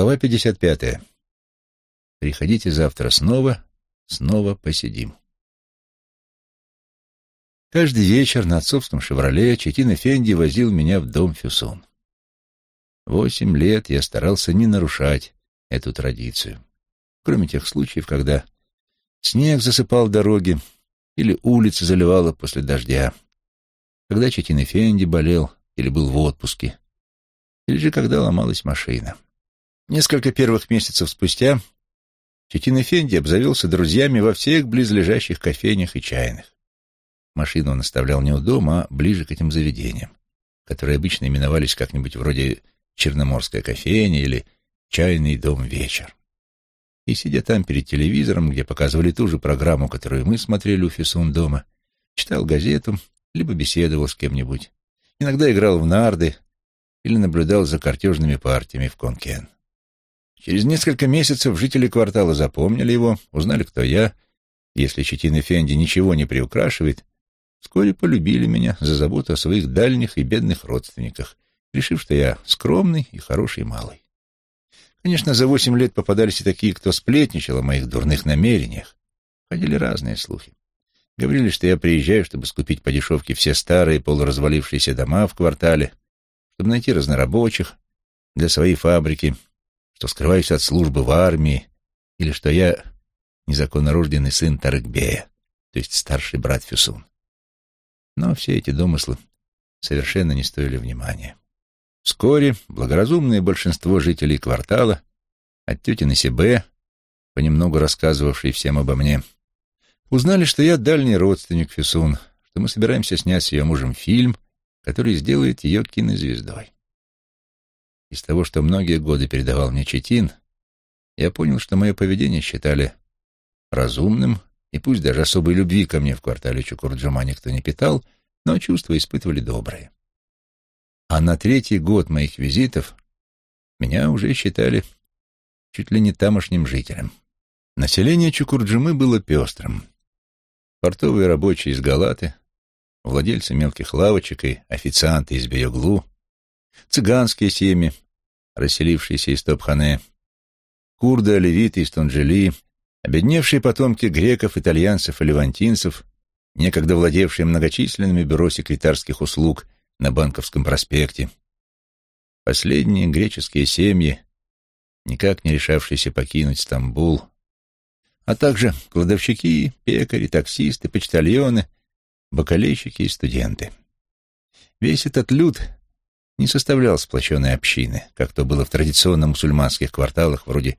Глава 55. Приходите завтра снова, снова посидим. Каждый вечер на отцовском «Шевроле» Четин Эфенди возил меня в дом Фюсон. Восемь лет я старался не нарушать эту традицию, кроме тех случаев, когда снег засыпал дороги или улицы заливало после дождя, когда Четин Эфенди болел или был в отпуске, или же когда ломалась машина. Несколько первых месяцев спустя Четин Эфенди обзавелся друзьями во всех близлежащих кофейнях и чайных. Машину он оставлял не у дома, а ближе к этим заведениям, которые обычно именовались как-нибудь вроде «Черноморская кофейня» или «Чайный дом вечер». И, сидя там перед телевизором, где показывали ту же программу, которую мы смотрели у Фисун дома, читал газету, либо беседовал с кем-нибудь. Иногда играл в нарды или наблюдал за картежными партиями в Конкен. Через несколько месяцев жители квартала запомнили его, узнали, кто я. Если Четин Эфенди ничего не приукрашивает, вскоре полюбили меня за заботу о своих дальних и бедных родственниках, решив, что я скромный и хороший малый. Конечно, за восемь лет попадались и такие, кто сплетничал о моих дурных намерениях. Ходили разные слухи. Говорили, что я приезжаю, чтобы скупить по дешевке все старые полуразвалившиеся дома в квартале, чтобы найти разнорабочих для своей фабрики — что скрываюсь от службы в армии или что я незаконно рожденный сын Тарыкбея, то есть старший брат Фюсун. Но все эти домыслы совершенно не стоили внимания. Вскоре благоразумное большинство жителей квартала, от тети Насибе, понемногу рассказывавшей всем обо мне, узнали, что я дальний родственник Фюсун, что мы собираемся снять с ее мужем фильм, который сделает ее кинозвездой. Из того, что многие годы передавал мне Четин, я понял, что мое поведение считали разумным, и пусть даже особой любви ко мне в квартале Чукурджума никто не питал, но чувства испытывали добрые. А на третий год моих визитов меня уже считали чуть ли не тамошним жителем. Население Чукурджумы было пестрым. Портовые рабочие из Галаты, владельцы мелких лавочек и официанты из Беоглу, цыганские семьи, расселившиеся из Топхане, курды, оливиты из Тунджели, обедневшие потомки греков, итальянцев и левантинцев, некогда владевшие многочисленными бюро секретарских услуг на Банковском проспекте. Последние греческие семьи, никак не решавшиеся покинуть Стамбул, а также кладовщики, пекари, таксисты, почтальоны, бакалейщики и студенты. Весь этот люд не составлял сплоченной общины, как то было в традиционно мусульманских кварталах вроде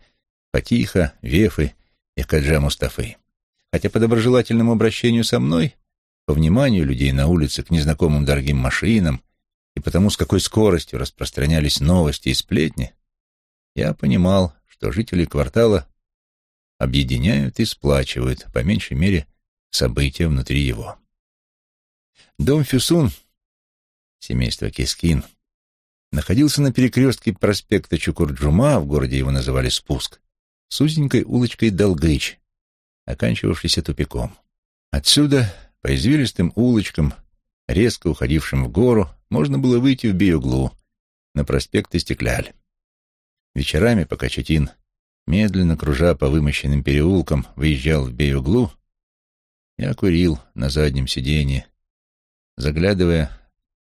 Фатиха, Вефы и Каджа Мустафы. Хотя по доброжелательному обращению со мной, по вниманию людей на улице к незнакомым дорогим машинам и по тому, с какой скоростью распространялись новости и сплетни, я понимал, что жители квартала объединяют и сплачивают, по меньшей мере, события внутри его. Дом Фюсун, семейство Кискин, находился на перекрестке проспекта Чукурджума, в городе его называли Спуск, с узенькой улочкой Долгыч, оканчивавшейся тупиком. Отсюда, по извилистым улочкам, резко уходившим в гору, можно было выйти в Биоглу, на проспект Истекляль. Вечерами, пока Четин, медленно кружа по вымощенным переулкам, выезжал в Биоглу, я курил на заднем сиденье, заглядывая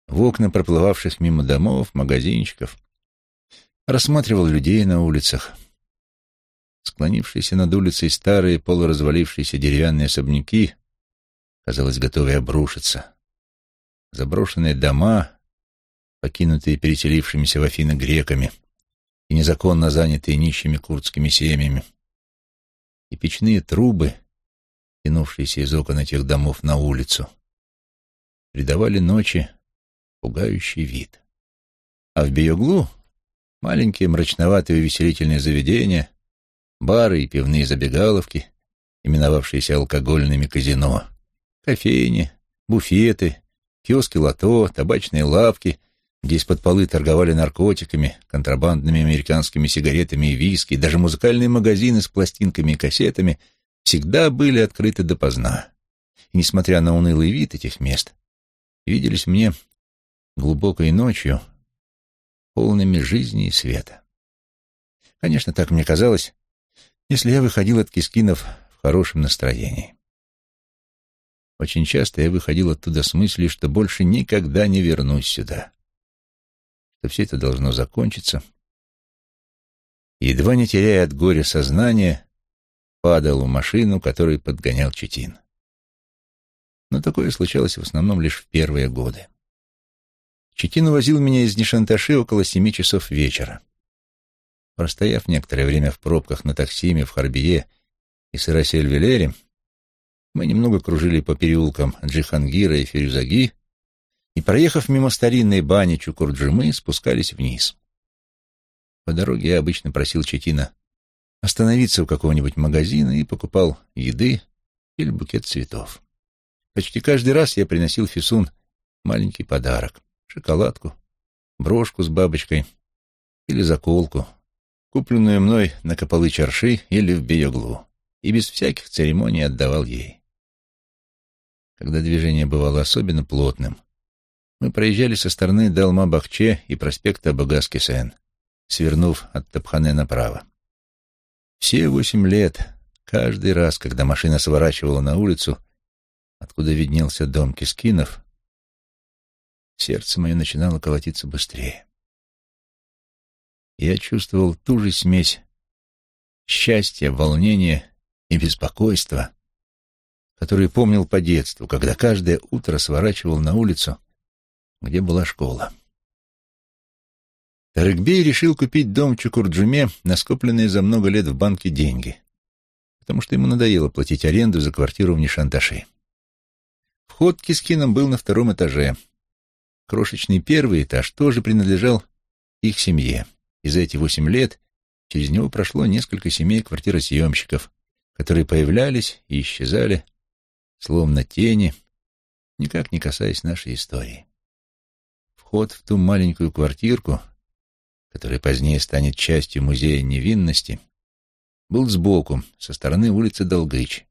в окна проплывавших мимо домов, магазинчиков, рассматривал людей на улицах. Склонившиеся над улицей старые полуразвалившиеся деревянные особняки, казалось, готовые обрушиться. Заброшенные дома, покинутые переселившимися в Афины греками и незаконно занятые нищими курдскими семьями, и печные трубы, тянувшиеся из окон этих домов на улицу, придавали ночи пугающий вид. А в Биоглу маленькие мрачноватые увеселительные заведения, бары и пивные забегаловки, именовавшиеся алкогольными казино, кофейни, буфеты, киоски лото, табачные лавки, где из-под полы торговали наркотиками, контрабандными американскими сигаретами и виски, даже музыкальные магазины с пластинками и кассетами всегда были открыты допоздна. И, несмотря на унылый вид этих мест, виделись мне глубокой ночью, полными жизни и света. Конечно, так мне казалось, если я выходил от Кискинов в хорошем настроении. Очень часто я выходил оттуда с мыслью, что больше никогда не вернусь сюда, что все это должно закончиться. едва не теряя от горя сознания, падал в машину, которую подгонял Четин. Но такое случалось в основном лишь в первые годы. Четин увозил меня из Нишанташи около семи часов вечера. Простояв некоторое время в пробках на таксиме в Харбие и Сыросель-Велере, мы немного кружили по переулкам Джихангира и Фирюзаги и, проехав мимо старинной бани Чукурджимы, спускались вниз. По дороге я обычно просил Четина остановиться у какого-нибудь магазина и покупал еды или букет цветов. Почти каждый раз я приносил Фисун маленький подарок — шоколадку, брошку с бабочкой или заколку, купленную мной на Копалы Чарши или в Бейоглу, и без всяких церемоний отдавал ей. Когда движение бывало особенно плотным, мы проезжали со стороны Долмабахче и проспекта Богазкесен, свернув от Топхане направо. Все восемь лет, каждый раз, когда машина сворачивала на улицу, откуда виднелся дом Кескинов, сердце мое начинало колотиться быстрее. Я чувствовал ту же смесь счастья, волнения и беспокойства, который помнил по детству, когда каждое утро сворачивал на улицу, где была школа. Тарыкбей решил купить дом в Чукурджуме на скопленные за много лет в банке деньги, потому что ему надоело платить аренду за квартиру в Нишанташи. Вход к Кискинам был на втором этаже. Крошечный первый этаж тоже принадлежал их семье, и за эти восемь лет через него прошло несколько семей квартиросъемщиков, которые появлялись и исчезали словно тени, никак не касаясь нашей истории. Вход в ту маленькую квартирку, которая позднее станет частью музея невинности, был сбоку, со стороны улицы Долгыч,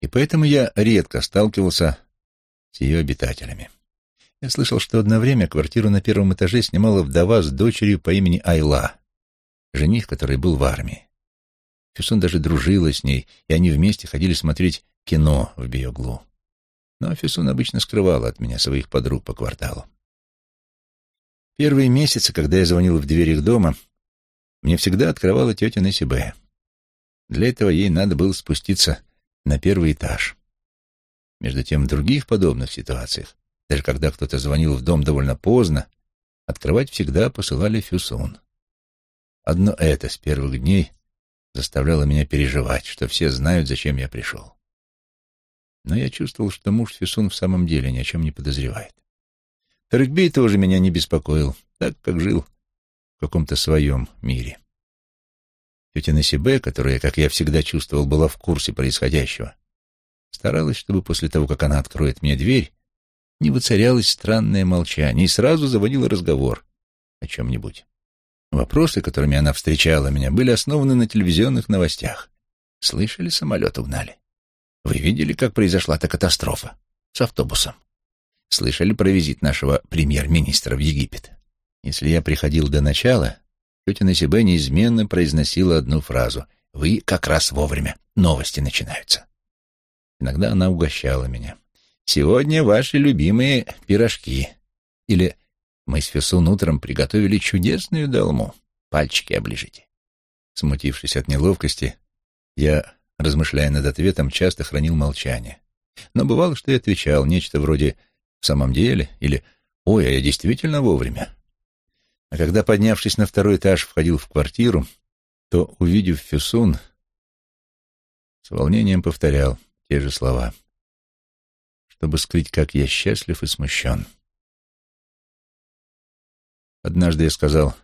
и поэтому я редко сталкивался с ее обитателями. Я слышал, что одно время квартиру на первом этаже снимала вдова с дочерью по имени Айла, жених, который был в армии. Фюсон даже дружила с ней, и они вместе ходили смотреть кино в Биоглу. Но Фисун обычно скрывала от меня своих подруг по кварталу. Первые месяцы, когда я звонил в дверь их дома, мне всегда открывала тетя Несибе. Для этого ей надо было спуститься на первый этаж. Между тем, в других подобных ситуациях, даже когда кто-то звонил в дом довольно поздно, открывать всегда посылали Фюсун. Одно это с первых дней заставляло меня переживать, что все знают, зачем я пришел. Но я чувствовал, что муж Фисун в самом деле ни о чем не подозревает. Тарыкбей тоже меня не беспокоил, так как жил в каком-то своем мире. Тетя Насибе, которая, как я всегда чувствовал, была в курсе происходящего, старалась, чтобы после того, как она откроет мне дверь, не воцарялось странное молчание и сразу заводила разговор о чем-нибудь. Вопросы, которыми она встречала меня, были основаны на телевизионных новостях. Слышали, самолет угнали? Вы видели, как произошла эта катастрофа? С автобусом. Слышали про визит нашего премьер-министра в Египет? Если я приходил до начала, тетя Насибе неизменно произносила одну фразу. «Вы как раз вовремя. Новости начинаются». Иногда она угощала меня. «Сегодня ваши любимые пирожки». Или «Мы с Фесун утром приготовили чудесную долму. Пальчики оближите». Смутившись от неловкости, я размышляя над ответом, часто хранил молчание. Но бывало, что я отвечал нечто вроде «в самом деле» или «ой, а я действительно вовремя». А когда, поднявшись на второй этаж, входил в квартиру, то, увидев Фюсун, с волнением повторял те же слова, чтобы скрыть, как я счастлив и смущен. Однажды я сказал,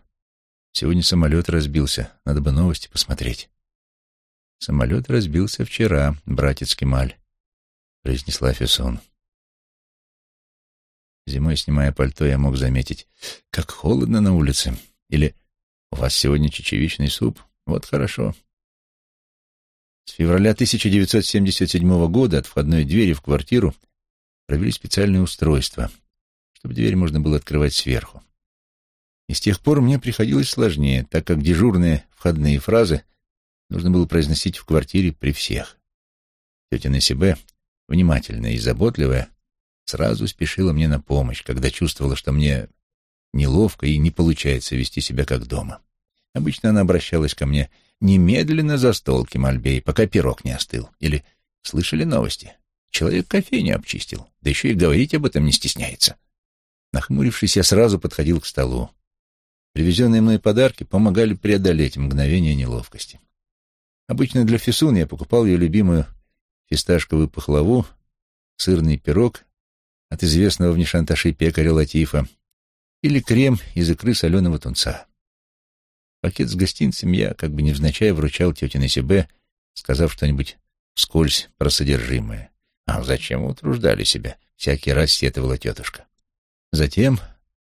«Сегодня самолет разбился, надо бы новости посмотреть». «Самолет разбился вчера, братец Кемаль», — произнесла Фессон. Зимой, снимая пальто, я мог заметить, как холодно на улице. Или «У вас сегодня чечевичный суп? Вот хорошо». С февраля 1977 года от входной двери в квартиру провели специальное устройство, чтобы дверь можно было открывать сверху. И с тех пор мне приходилось сложнее, так как дежурные входные фразы нужно было произносить в квартире при всех. Тетя Насибе, внимательная и заботливая, сразу спешила мне на помощь, когда чувствовала, что мне неловко и не получается вести себя как дома. Обычно она обращалась ко мне «Немедленно за стол, Кемальбей, пока пирог не остыл». Или «Слышали новости? Человек кофейню обчистил, да еще и говорить об этом не стесняется». Нахмурившись, я сразу подходил к столу. Привезенные мной подарки помогали преодолеть мгновение неловкости. Обычно для Фисун я покупал ее любимую фисташковую пахлаву, сырный пирог от известного в Нишанташи пекаря Латифа или крем из икры соленого тунца. Пакет с гостинцем я, как бы невзначай, вручал тете Насибе, сказав что-нибудь вскользь про содержимое. «А зачем утруждали себя?» — всякий раз сетовала тетушка. Затем,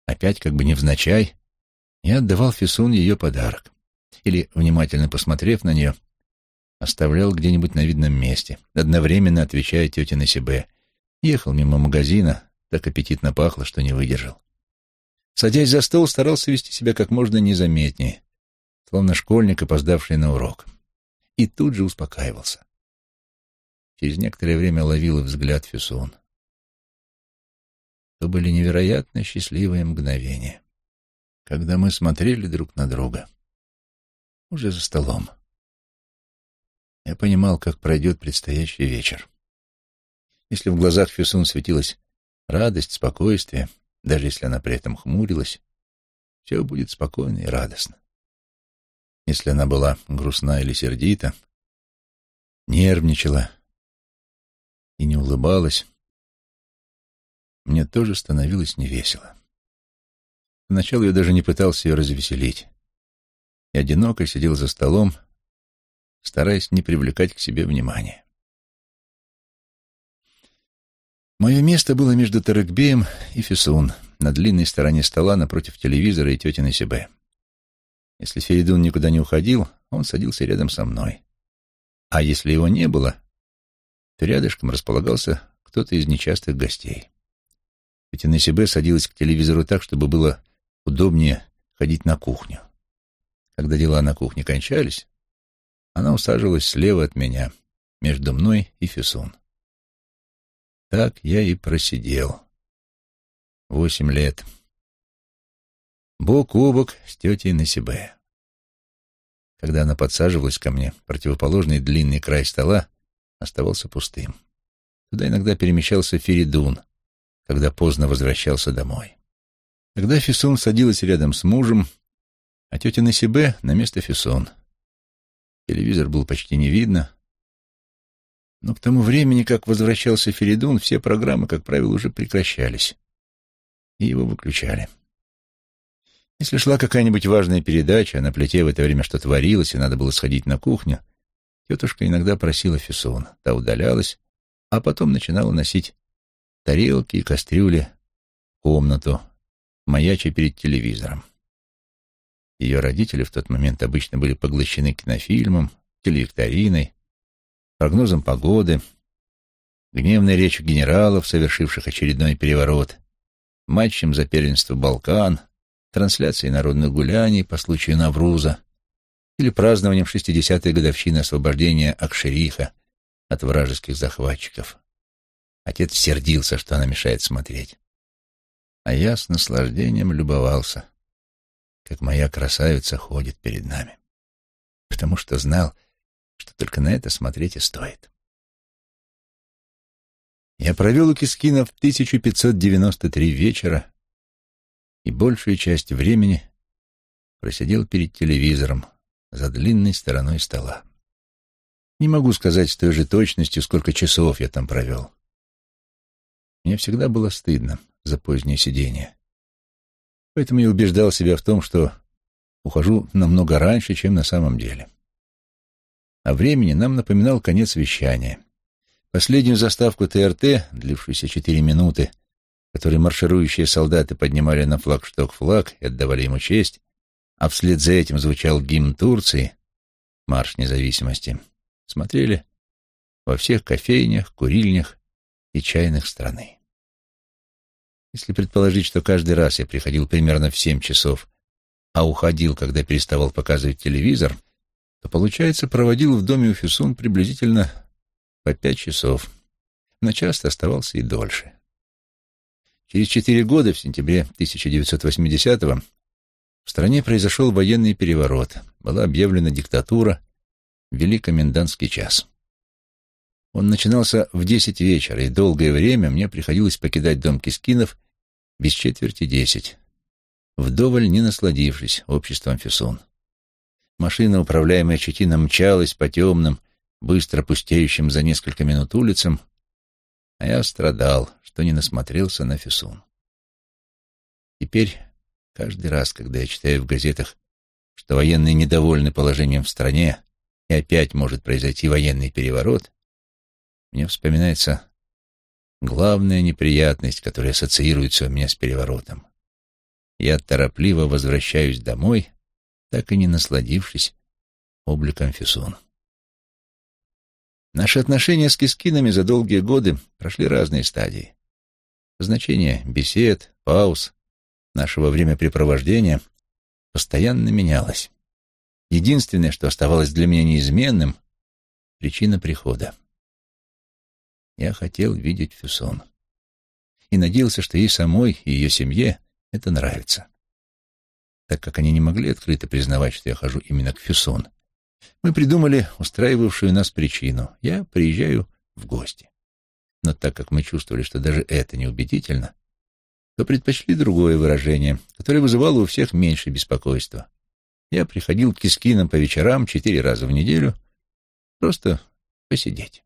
опять как бы невзначай, я отдавал Фисун ее подарок. Или, внимательно посмотрев на нее, оставлял где-нибудь на видном месте, одновременно отвечая тете Насибе. Ехал мимо магазина, так аппетитно пахло, что не выдержал. Садясь за стол, старался вести себя как можно незаметнее, словно школьник, опоздавший на урок. И тут же успокаивался. Через некоторое время ловил взгляд Фюсон. То были невероятно счастливые мгновения, когда мы смотрели друг на друга, уже за столом. Я понимал, как пройдет предстоящий вечер. Если в глазах Фюсун светилась радость, спокойствие, даже если она при этом хмурилась, все будет спокойно и радостно. Если она была грустна или сердита, нервничала и не улыбалась, мне тоже становилось невесело. Поначалу я даже не пытался ее развеселить. И одиноко сидел за столом, стараясь не привлекать к себе внимания. Мое место было между Тарекбеем и Фисун, на длинной стороне стола напротив телевизора и тети Насибе. Если Феридун никуда не уходил, он садился рядом со мной. А если его не было, рядышком располагался кто-то из нечастых гостей. Тетя Насибе садилась к телевизору так, чтобы было удобнее ходить на кухню. Когда дела на кухне кончались, она усаживалась слева от меня, между мной и Фисун. Так я и просидел. Восемь лет. Бок о бок с тетей Насибе. Когда она подсаживалась ко мне, противоположный длинный край стола оставался пустым. Туда иногда перемещался Феридун, когда поздно возвращался домой. Тогда Фисун садилась рядом с мужем, а тетя Насибе на место Фисун. Телевизор был почти не видно, но к тому времени, как возвращался Феридун, все программы, как правило, уже прекращались, и его выключали. Если шла какая-нибудь важная передача, а на плите в это время что творилось, и надо было сходить на кухню, тетушка иногда просила Фессон, та удалялась, а потом начинала носить тарелки и кастрюли в комнату, маяча перед телевизором. Ее родители в тот момент обычно были поглощены кинофильмом, телевикториной, прогнозом погоды, гневной речью генералов, совершивших очередной переворот, матчем за первенство Балкан, трансляцией народных гуляний по случаю Навруза или празднованием 60-й годовщины освобождения Акшериха от вражеских захватчиков. Отец сердился, что она мешает смотреть. А я с наслаждением любовался, как моя красавица ходит перед нами, потому что знал, что только на это смотреть и стоит. Я провел у Кискина в 1593 вечера и большую часть времени просидел перед телевизором за длинной стороной стола. Не могу сказать с той же точностью, сколько часов я там провел. Мне всегда было стыдно за позднее сидение. Поэтому я убеждал себя в том, что ухожу намного раньше, чем на самом деле. О времени нам напоминал конец вещания. Последнюю заставку ТРТ, длившуюся четыре минуты, который марширующие солдаты поднимали на флагшток флаг и отдавали ему честь, а вслед за этим звучал гимн Турции, марш независимости, смотрели во всех кофейнях, курильнях и чайных страны. Если предположить, что каждый раз я приходил примерно в семь часов, а уходил, когда переставал показывать телевизор, то, получается, проводил в доме у Фюсун приблизительно по пять часов, но часто оставался и дольше. Через четыре года, в сентябре 1980-го, в стране произошел военный переворот, была объявлена диктатура, ввели комендантский час. Он начинался в десять вечера, и долгое время мне приходилось покидать дом Кескинов без четверти десять, вдоволь не насладившись обществом Фюсун. Машина, управляемая Четином, мчалась по темным, быстро пустеющим за несколько минут улицам, а я страдал, что не насмотрелся на Фюсун. Теперь, каждый раз, когда я читаю в газетах, что военные недовольны положением в стране и опять может произойти военный переворот, мне вспоминается главная неприятность, которая ассоциируется у меня с переворотом. Я торопливо возвращаюсь домой, так и не насладившись обликом Фисун. Наши отношения с кискинами за долгие годы прошли разные стадии. Значение бесед, пауз, нашего времяпрепровождения постоянно менялось. Единственное, что оставалось для меня неизменным — причина прихода. Я хотел видеть Фюсон. И надеялся, что ей самой и ее семье это нравится. Так как они не могли открыто признавать, что я хожу именно к Фюсон, мы придумали устраивавшую нас причину. Я приезжаю в гости. Но так как мы чувствовали, что даже это неубедительно, то предпочли другое выражение, которое вызывало у всех меньше беспокойства. Я приходил к Кискинам по вечерам четыре раза в неделю, просто посидеть.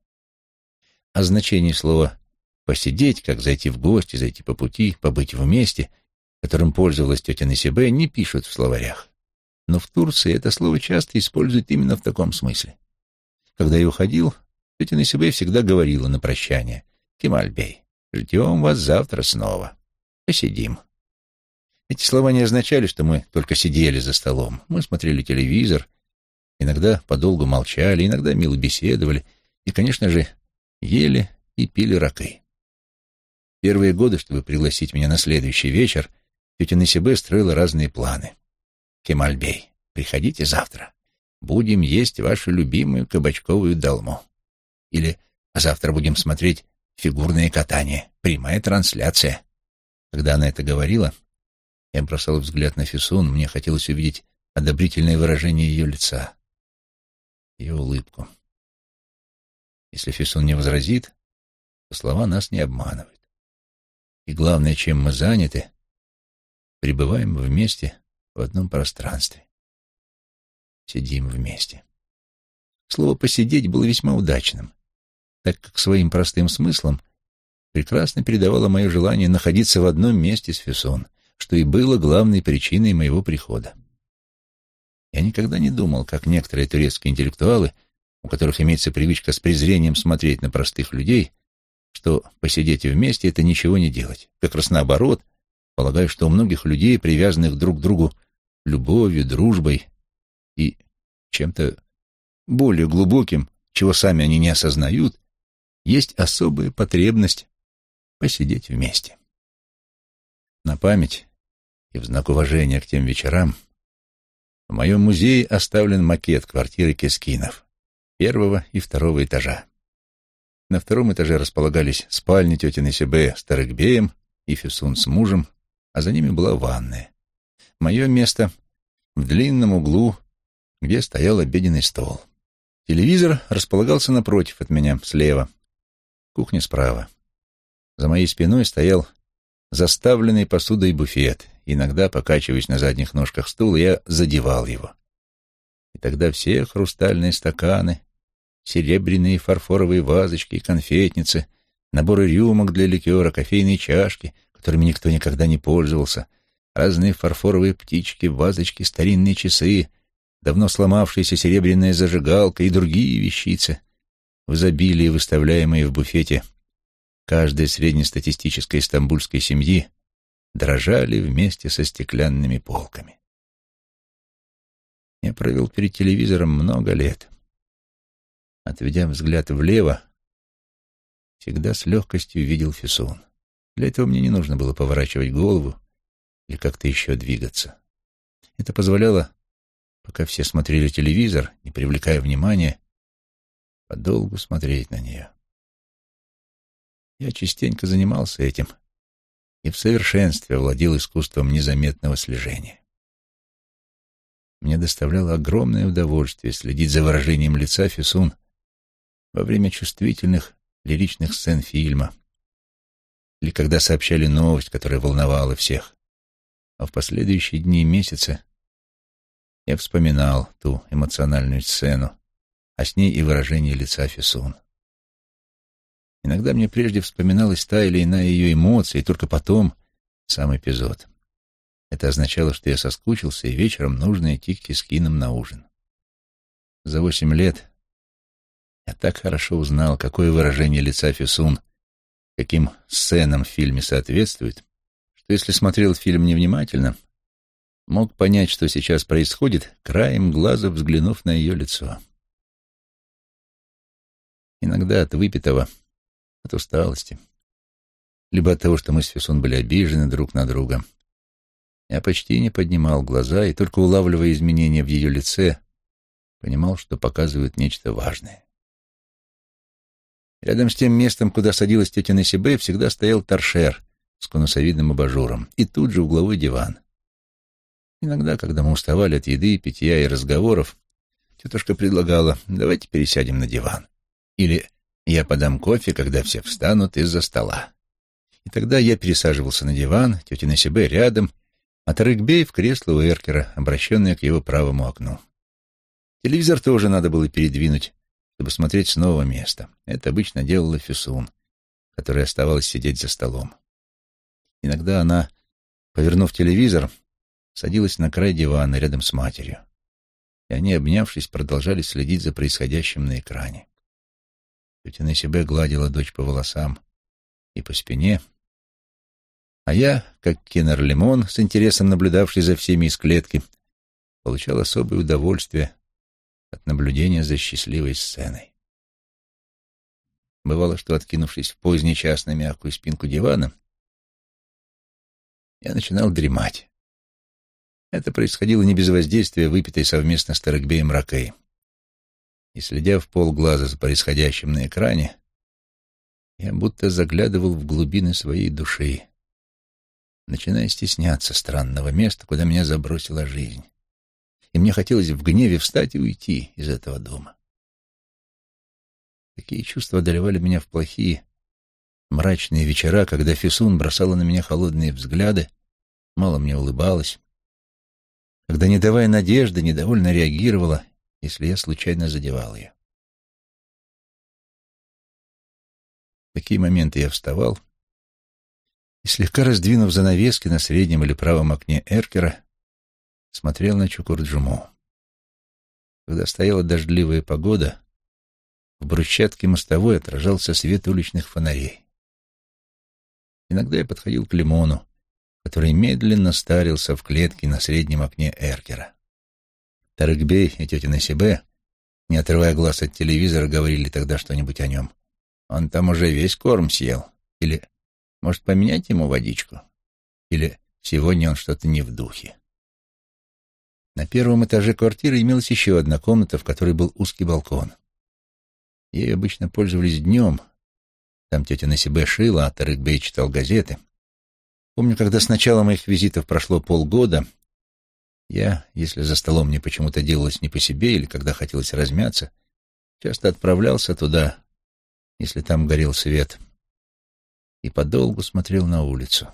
О значении слова «посидеть», как зайти в гости, зайти по пути, побыть вместе, которым пользовалась тетя Насибе, не пишут в словарях. Но в Турции это слово часто используют именно в таком смысле. Когда я уходил, тетя Насибе всегда говорила на прощание «Кемальбей, ждем вас завтра снова. Посидим». Эти слова не означали, что мы только сидели за столом. Мы смотрели телевизор, иногда подолгу молчали, иногда мило беседовали и, конечно же, ели и пили ракы. Первые годы, чтобы пригласить меня на следующий вечер, тетя Насибе строила разные планы. «Кемальбей, приходите завтра. Будем есть вашу любимую кабачковую долму». Или «А завтра будем смотреть фигурное катание, прямая трансляция». Когда она это говорила, я бросал взгляд на Фисун, мне хотелось увидеть одобрительное выражение ее лица, ее улыбку. Если Фисун не возразит, то слова нас не обманывают. И главное, чем мы заняты, пребываем вместе в одном пространстве. Сидим вместе. Слово «посидеть» было весьма удачным, так как своим простым смыслом прекрасно передавало мое желание находиться в одном месте с Фессон, что и было главной причиной моего прихода. Я никогда не думал, как некоторые турецкие интеллектуалы — у которых имеется привычка с презрением смотреть на простых людей, что посидеть вместе — это ничего не делать. Как раз наоборот, полагаю, что у многих людей, привязанных друг к другу любовью, дружбой и чем-то более глубоким, чего сами они не осознают, есть особая потребность посидеть вместе. На память и в знак уважения к тем вечерам в моем музее оставлен макет квартиры Кескинов первого и второго этажа. На втором этаже располагались спальни тети Несебе с Тарыкбеем и Фюсун с мужем, а за ними была ванная. Мое место в длинном углу, где стоял обеденный стол. Телевизор располагался напротив от меня, слева. Кухня справа. За моей спиной стоял заставленный посудой буфет. Иногда, покачиваясь на задних ножках стула, я задевал его. И тогда все хрустальные стаканы, серебряные фарфоровые вазочки, конфетницы, наборы рюмок для ликера, кофейные чашки, которыми никто никогда не пользовался, разные фарфоровые птички, вазочки, старинные часы, давно сломавшаяся серебряная зажигалка и другие вещицы, в изобилии выставляемые в буфете каждой среднестатистической стамбульской семьи, дрожали вместе со стеклянными полками. Я провел перед телевизором много лет отведя взгляд влево, всегда с легкостью видел Фисун. Для этого мне не нужно было поворачивать голову или как-то еще двигаться. Это позволяло, пока все смотрели телевизор, не привлекая внимания, подолгу смотреть на нее. Я частенько занимался этим и в совершенстве владел искусством незаметного слежения. Мне доставляло огромное удовольствие следить за выражением лица Фисун во время чувствительных лиричных сцен фильма или когда сообщали новость, которая волновала всех. А в последующие дни и месяцы я вспоминал ту эмоциональную сцену, а с ней и выражение лица Фисун. Иногда мне прежде вспоминалась та или иная ее эмоция, и только потом сам эпизод. Это означало, что я соскучился, и вечером нужно идти к Кискинам на ужин. За восемь лет я так хорошо узнал, какое выражение лица Фисун, каким сценам в фильме соответствует, что если смотрел фильм невнимательно, мог понять, что сейчас происходит, краем глаза взглянув на ее лицо. Иногда от выпитого, от усталости, либо от того, что мы с Фисун были обижены друг на друга, я почти не поднимал глаза и, только улавливая изменения в ее лице, понимал, что показывают нечто важное. Рядом с тем местом, куда садилась тетя Насибе, всегда стоял торшер с конусовидным абажуром и тут же угловой диван. Иногда, когда мы уставали от еды, питья и разговоров, тетушка предлагала «давайте пересядем на диван». Или «я подам кофе, когда все встанут из-за стола». И тогда я пересаживался на диван, тетя Насибе рядом, а Тарыкбей в кресло у Эркера, обращенное к его правому окну. Телевизор тоже надо было передвинуть, чтобы смотреть с нового места. Это обычно делала Фюсун, которая оставалась сидеть за столом. Иногда она, повернув телевизор, садилась на край дивана рядом с матерью, и они, обнявшись, продолжали следить за происходящим на экране. Тетя Насибе гладила дочь по волосам и по спине, а я, как Кеннер Лимон, с интересом наблюдавший за всеми из клетки, получал особое удовольствие от наблюдения за счастливой сценой. Бывало, что, откинувшись в поздний час на мягкую спинку дивана, я начинал дремать. Это происходило не без воздействия выпитой совместно с Таракбеем Ракей. И, следя в полглаза за происходящим на экране, я будто заглядывал в глубины своей души, начиная стесняться странного места, куда меня забросила жизнь. И мне хотелось в гневе встать и уйти из этого дома. Такие чувства одолевали меня в плохие, мрачные вечера, когда Фисун бросала на меня холодные взгляды, мало мне улыбалась, когда, не давая надежды, недовольно реагировала, если я случайно задевал ее. В такие моменты я вставал и, слегка раздвинув занавески на среднем или правом окне Эркера, смотрел на Чукурджуму. Когда стояла дождливая погода, в брусчатке мостовой отражался свет уличных фонарей. Иногда я подходил к лимону, который медленно старился в клетке на среднем окне Эркера. Тарыкбей и тетя Насибе, не отрывая глаз от телевизора, говорили тогда что-нибудь о нем. Он там уже весь корм съел. Или может, поменять ему водичку? Или сегодня он что-то не в духе? На первом этаже квартиры имелась еще одна комната, в которой был узкий балкон. Ей обычно пользовались днем. Там тетя Насибе шила, а Тарыкбей читал газеты. Помню, когда с начала моих визитов прошло полгода, я, если за столом мне почему-то делалось не по себе или когда хотелось размяться, часто отправлялся туда, если там горел свет — и подолгу смотрел на улицу.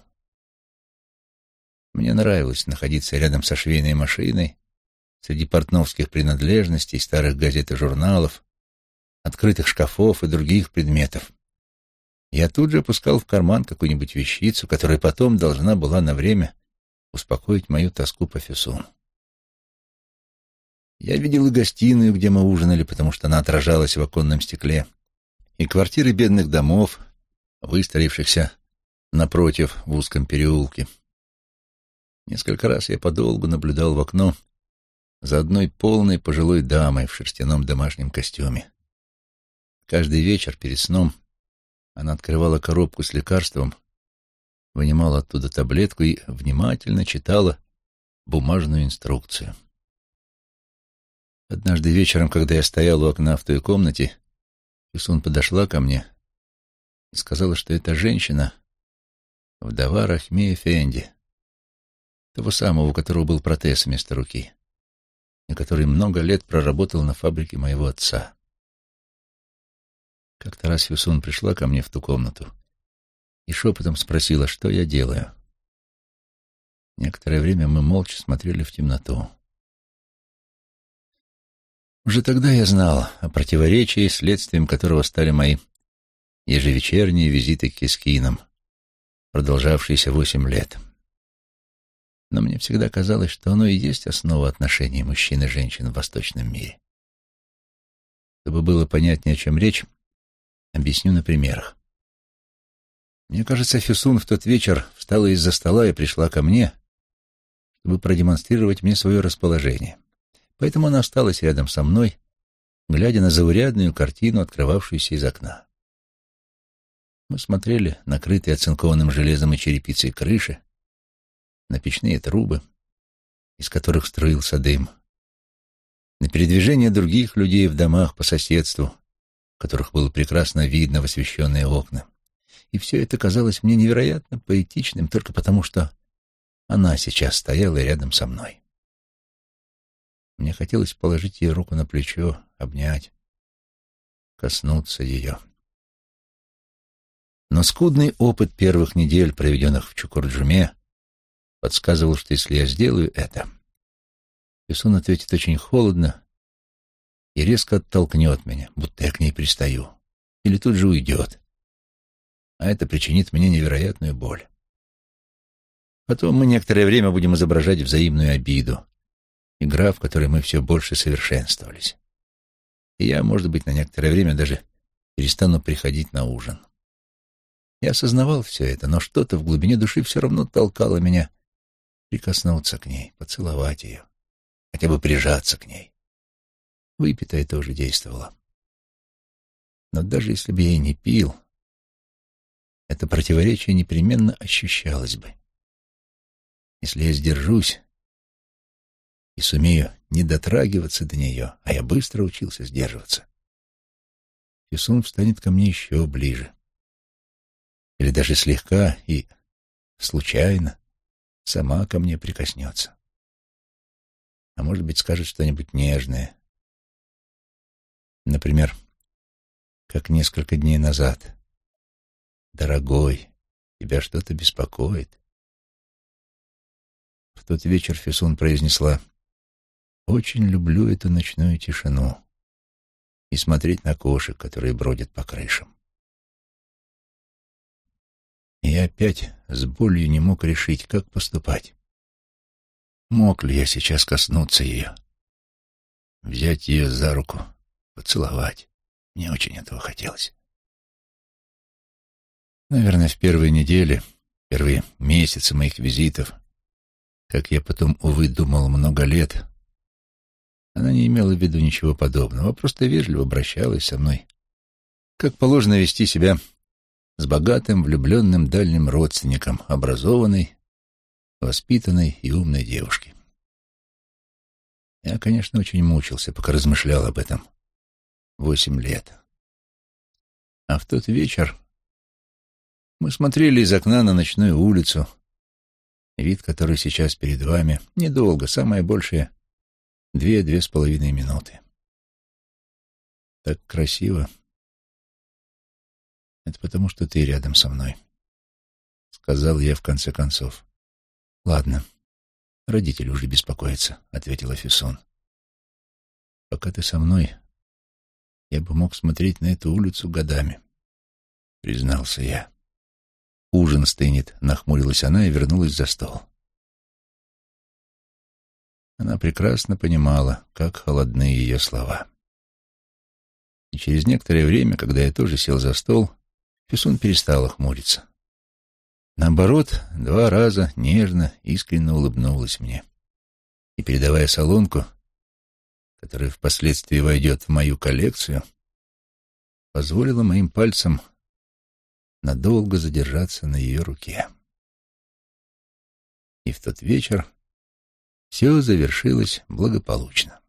Мне нравилось находиться рядом со швейной машиной, среди портновских принадлежностей, старых газет и журналов, открытых шкафов и других предметов. Я тут же опускал в карман какую-нибудь вещицу, которая потом должна была на время успокоить мою тоску по Фесуну. Я видел и гостиную, где мы ужинали, потому что она отражалась в оконном стекле, и квартиры бедных домов, выстроившихся напротив в узком переулке. Несколько раз я подолгу наблюдал в окно за одной полной пожилой дамой в шерстяном домашнем костюме. Каждый вечер перед сном она открывала коробку с лекарством, вынимала оттуда таблетку и внимательно читала бумажную инструкцию. Однажды вечером, когда я стоял у окна в той комнате, Юсун подошла ко мне и сказала, что эта женщина — вдова Рахмея Фенди, того самого, у которого был протез вместо руки, и который много лет проработал на фабрике моего отца. Как-то раз Юсун пришла ко мне в ту комнату и шепотом спросила, что я делаю. Некоторое время мы молча смотрели в темноту. Уже тогда я знал о противоречии, следствием которого стали мои ежевечерние визиты к Кискинам, продолжавшиеся восемь лет. Но мне всегда казалось, что оно и есть основа отношений мужчин и женщин в восточном мире. Чтобы было понятнее, о чем речь, объясню на примерах. Мне кажется, Фисун в тот вечер встала из-за стола и пришла ко мне, чтобы продемонстрировать мне свое расположение. Поэтому она осталась рядом со мной, глядя на заурядную картину, открывавшуюся из окна. Мы смотрели на крытые оцинкованным железом и черепицей крыши, на печные трубы, из которых струился дым, на передвижение других людей в домах по соседству, которых было прекрасно видно в освещенные окна. И все это казалось мне невероятно поэтичным только потому, что она сейчас стояла рядом со мной. Мне хотелось положить ей руку на плечо, обнять, коснуться ее. Но скудный опыт первых недель, проведенных в Чукурджуме, подсказывал, что если я сделаю это, Песун ответит очень холодно и резко оттолкнет меня, будто я к ней пристаю, или тут же уйдет. А это причинит мне невероятную боль. Потом мы некоторое время будем изображать взаимную обиду, игра, в которой мы все больше совершенствовались. И я, может быть, на некоторое время даже перестану приходить на ужин. Я осознавал все это, но что-то в глубине души все равно толкало меня прикоснуться к ней, поцеловать ее, хотя бы прижаться к ней. Выпитое тоже действовало. Но даже если бы я и не пил, это противоречие непременно ощущалось бы. Если я сдержусь, и сумею не дотрагиваться до нее, а я быстро учился сдерживаться. Фисун встанет ко мне еще ближе. Или даже слегка и случайно сама ко мне прикоснется. А может быть, скажет что-нибудь нежное. Например, как несколько дней назад. «Дорогой, тебя что-то беспокоит?» В тот вечер Фисун произнесла очень люблю эту ночную тишину и смотреть на кошек, которые бродят по крышам. И опять с болью не мог решить, как поступать. Мог ли я сейчас коснуться ее, взять ее за руку, поцеловать? Мне очень этого хотелось. Наверное, в первые недели, первые месяцы моих визитов, как я потом, увы, думал много лет, она не имела в виду ничего подобного, а просто вежливо обращалась со мной. Как положено вести себя с богатым, влюбленным дальним родственником, образованной, воспитанной и умной девушки. Я, конечно, очень мучился, пока размышлял об этом. Восемь лет. А в тот вечер мы смотрели из окна на ночную улицу, вид который сейчас перед вами, недолго, самое большее Две-две с половиной минуты. Так красиво. Это потому, что ты рядом со мной. Сказал я в конце концов. Ладно, родители уже беспокоятся, ответила Фиссон. Пока ты со мной, я бы мог смотреть на эту улицу годами, признался я. Ужин стынет, нахмурилась она и вернулась за стол. Она прекрасно понимала, как холодны ее слова. И через некоторое время, когда я тоже сел за стол, Фисун перестала хмуриться. Наоборот, два раза нежно, искренне улыбнулась мне. И, передавая солонку, которая впоследствии войдет в мою коллекцию, позволила моим пальцам надолго задержаться на ее руке. И в тот вечер все завершилось благополучно.